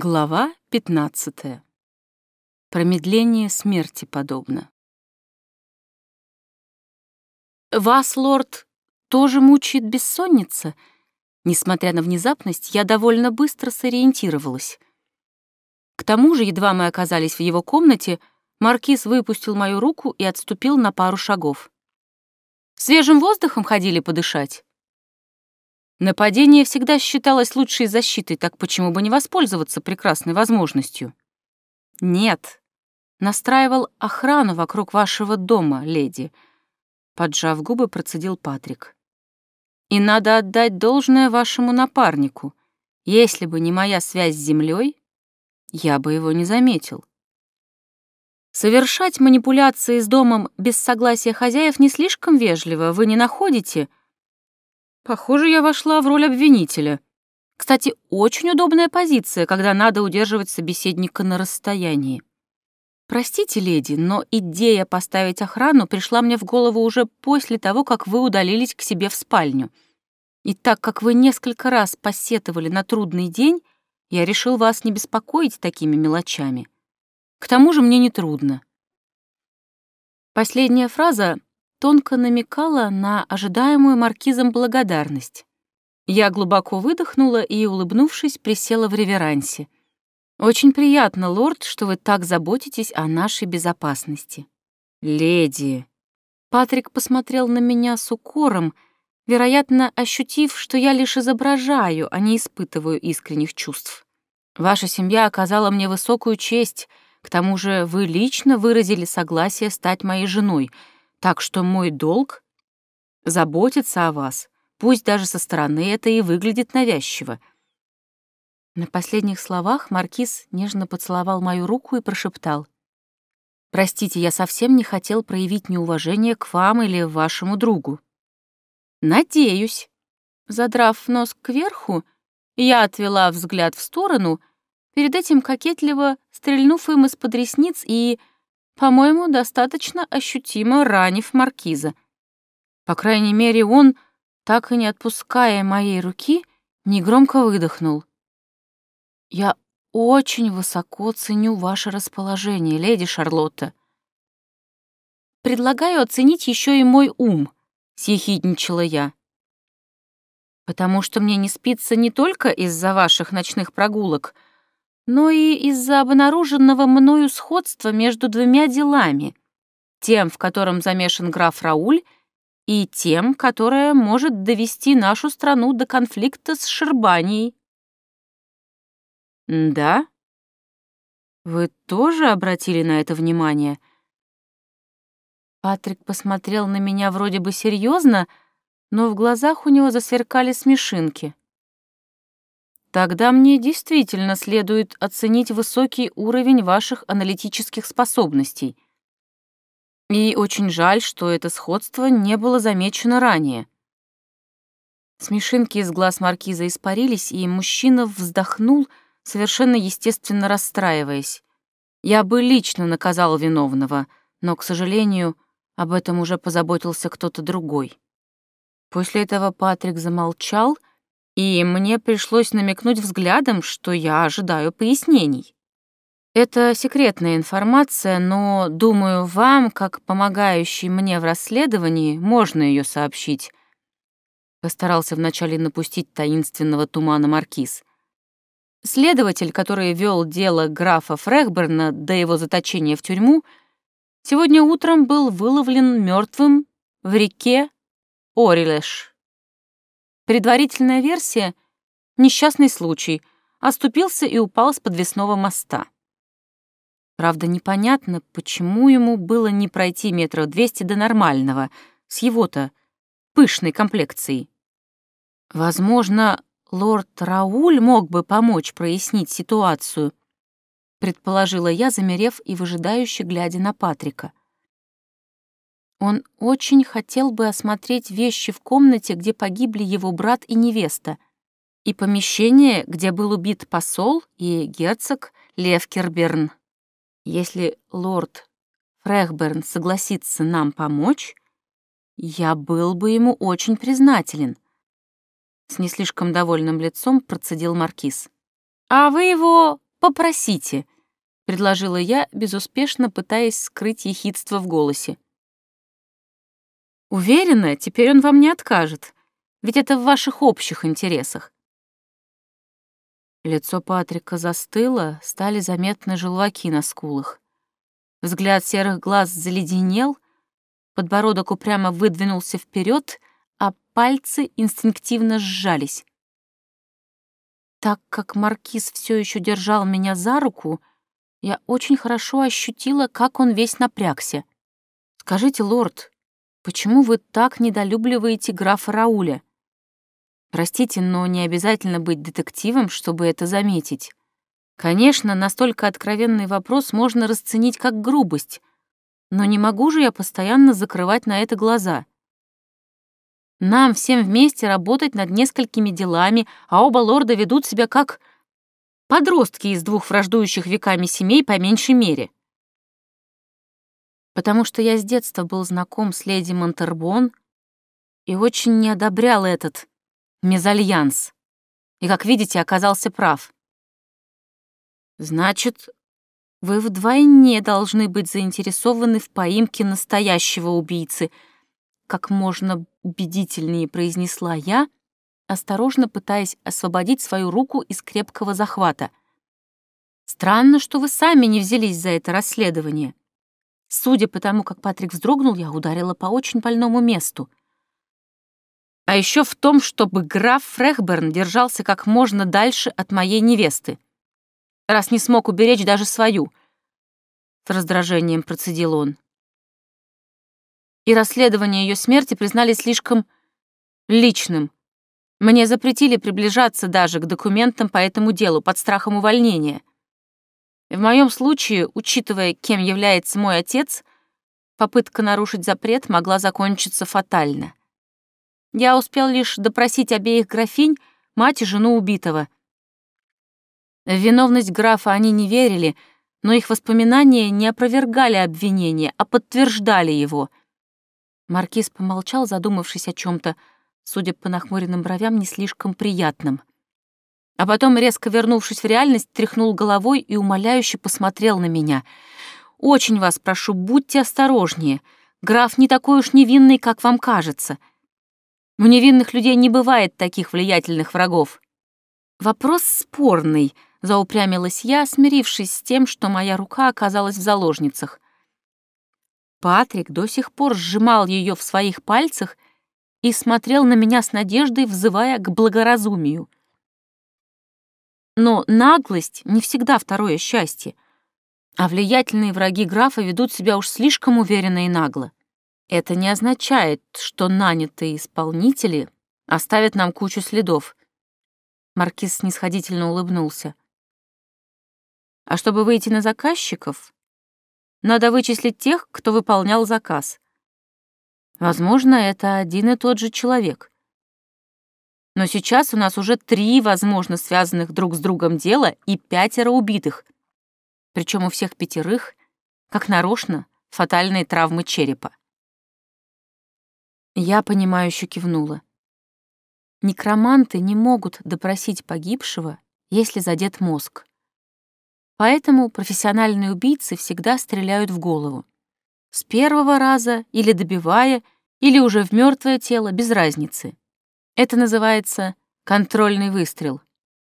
Глава 15. Промедление смерти подобно. Вас, лорд, тоже мучает бессонница? Несмотря на внезапность, я довольно быстро сориентировалась. К тому же, едва мы оказались в его комнате, маркиз выпустил мою руку и отступил на пару шагов. Свежим воздухом ходили подышать? Нападение всегда считалось лучшей защитой, так почему бы не воспользоваться прекрасной возможностью? Нет. Настраивал охрану вокруг вашего дома, леди. Поджав губы, процедил Патрик. И надо отдать должное вашему напарнику. Если бы не моя связь с землей, я бы его не заметил. Совершать манипуляции с домом без согласия хозяев не слишком вежливо, вы не находите? Похоже, я вошла в роль обвинителя. Кстати, очень удобная позиция, когда надо удерживать собеседника на расстоянии. Простите, леди, но идея поставить охрану пришла мне в голову уже после того, как вы удалились к себе в спальню. И так как вы несколько раз посетовали на трудный день, я решил вас не беспокоить такими мелочами. К тому же мне не трудно. Последняя фраза тонко намекала на ожидаемую маркизом благодарность. Я глубоко выдохнула и, улыбнувшись, присела в реверансе. «Очень приятно, лорд, что вы так заботитесь о нашей безопасности». «Леди!» Патрик посмотрел на меня с укором, вероятно, ощутив, что я лишь изображаю, а не испытываю искренних чувств. «Ваша семья оказала мне высокую честь, к тому же вы лично выразили согласие стать моей женой», так что мой долг — заботиться о вас, пусть даже со стороны это и выглядит навязчиво. На последних словах Маркиз нежно поцеловал мою руку и прошептал. «Простите, я совсем не хотел проявить неуважение к вам или вашему другу». «Надеюсь». Задрав нос кверху, я отвела взгляд в сторону, перед этим кокетливо стрельнув им из-под ресниц и по-моему, достаточно ощутимо ранив маркиза. По крайней мере, он, так и не отпуская моей руки, негромко выдохнул. «Я очень высоко ценю ваше расположение, леди Шарлотта. Предлагаю оценить еще и мой ум», — съехидничала я. «Потому что мне не спится не только из-за ваших ночных прогулок», — но и из-за обнаруженного мною сходства между двумя делами, тем, в котором замешан граф Рауль, и тем, которое может довести нашу страну до конфликта с Шербанией. «Да? Вы тоже обратили на это внимание?» Патрик посмотрел на меня вроде бы серьезно, но в глазах у него засверкали смешинки. Тогда мне действительно следует оценить высокий уровень ваших аналитических способностей. И очень жаль, что это сходство не было замечено ранее. Смешинки из глаз маркиза испарились, и мужчина вздохнул, совершенно естественно расстраиваясь. Я бы лично наказал виновного, но, к сожалению, об этом уже позаботился кто-то другой. После этого Патрик замолчал — и мне пришлось намекнуть взглядом, что я ожидаю пояснений. Это секретная информация, но, думаю, вам, как помогающий мне в расследовании, можно ее сообщить. Постарался вначале напустить таинственного тумана маркиз. Следователь, который вел дело графа Фрехберна до его заточения в тюрьму, сегодня утром был выловлен мертвым в реке Орилеш. Предварительная версия — несчастный случай, оступился и упал с подвесного моста. Правда, непонятно, почему ему было не пройти метров двести до нормального, с его-то пышной комплекцией. Возможно, лорд Рауль мог бы помочь прояснить ситуацию, предположила я, замерев и выжидающе глядя на Патрика. Он очень хотел бы осмотреть вещи в комнате, где погибли его брат и невеста, и помещение, где был убит посол и герцог Левкерберн. Если лорд Фрехберн согласится нам помочь, я был бы ему очень признателен. С не слишком довольным лицом процедил маркиз. «А вы его попросите», — предложила я, безуспешно пытаясь скрыть ехидство в голосе. «Уверена, теперь он вам не откажет, ведь это в ваших общих интересах». Лицо Патрика застыло, стали заметны желваки на скулах. Взгляд серых глаз заледенел, подбородок упрямо выдвинулся вперед, а пальцы инстинктивно сжались. Так как маркиз все еще держал меня за руку, я очень хорошо ощутила, как он весь напрягся. «Скажите, лорд, почему вы так недолюбливаете графа Рауля? Простите, но не обязательно быть детективом, чтобы это заметить. Конечно, настолько откровенный вопрос можно расценить как грубость, но не могу же я постоянно закрывать на это глаза. Нам всем вместе работать над несколькими делами, а оба лорда ведут себя как подростки из двух враждующих веками семей по меньшей мере. Потому что я с детства был знаком с леди Монтербон и очень не одобрял этот мезальянс. И, как видите, оказался прав. Значит, вы вдвойне должны быть заинтересованы в поимке настоящего убийцы — как можно убедительнее произнесла я, осторожно пытаясь освободить свою руку из крепкого захвата. «Странно, что вы сами не взялись за это расследование. Судя по тому, как Патрик вздрогнул, я ударила по очень больному месту. А еще в том, чтобы граф Фрехберн держался как можно дальше от моей невесты, раз не смог уберечь даже свою». С раздражением процедил он и расследование ее смерти признали слишком личным. Мне запретили приближаться даже к документам по этому делу под страхом увольнения. В моем случае, учитывая, кем является мой отец, попытка нарушить запрет могла закончиться фатально. Я успел лишь допросить обеих графинь, мать и жену убитого. В виновность графа они не верили, но их воспоминания не опровергали обвинения, а подтверждали его — Маркиз помолчал, задумавшись о чем то судя по нахмуренным бровям, не слишком приятным. А потом, резко вернувшись в реальность, тряхнул головой и умоляюще посмотрел на меня. «Очень вас прошу, будьте осторожнее. Граф не такой уж невинный, как вам кажется. У невинных людей не бывает таких влиятельных врагов». «Вопрос спорный», — заупрямилась я, смирившись с тем, что моя рука оказалась в заложницах. Патрик до сих пор сжимал ее в своих пальцах и смотрел на меня с надеждой, взывая к благоразумию. Но наглость не всегда второе счастье, а влиятельные враги графа ведут себя уж слишком уверенно и нагло. Это не означает, что нанятые исполнители оставят нам кучу следов. Маркиз снисходительно улыбнулся. А чтобы выйти на заказчиков, надо вычислить тех, кто выполнял заказ. Возможно, это один и тот же человек. Но сейчас у нас уже три, возможно, связанных друг с другом дела и пятеро убитых. Причем у всех пятерых, как нарочно, фатальные травмы черепа. Я, понимающе кивнула. Некроманты не могут допросить погибшего, если задет мозг. Поэтому профессиональные убийцы всегда стреляют в голову. С первого раза или добивая, или уже в мертвое тело, без разницы. Это называется контрольный выстрел.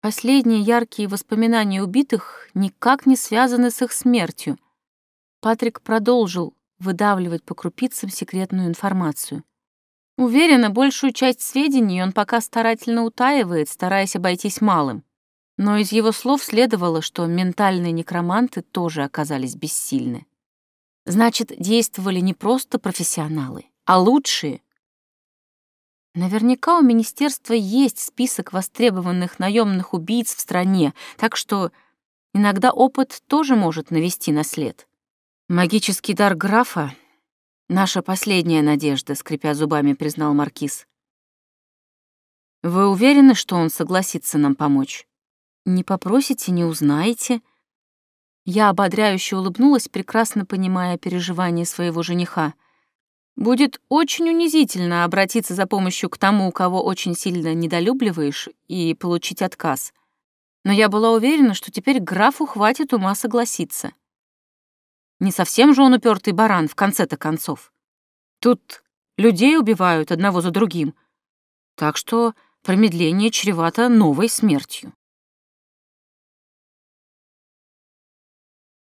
Последние яркие воспоминания убитых никак не связаны с их смертью. Патрик продолжил выдавливать по крупицам секретную информацию. Уверена, большую часть сведений он пока старательно утаивает, стараясь обойтись малым. Но из его слов следовало, что ментальные некроманты тоже оказались бессильны. Значит, действовали не просто профессионалы, а лучшие. Наверняка у министерства есть список востребованных наемных убийц в стране, так что иногда опыт тоже может навести на след. Магический дар графа — наша последняя надежда, скрипя зубами, признал Маркиз. Вы уверены, что он согласится нам помочь? Не попросите, не узнаете. Я ободряюще улыбнулась, прекрасно понимая переживания своего жениха. Будет очень унизительно обратиться за помощью к тому, кого очень сильно недолюбливаешь, и получить отказ. но я была уверена, что теперь графу хватит ума согласиться. Не совсем же он упертый баран в конце-то концов. Тут людей убивают одного за другим, так что промедление чревато новой смертью.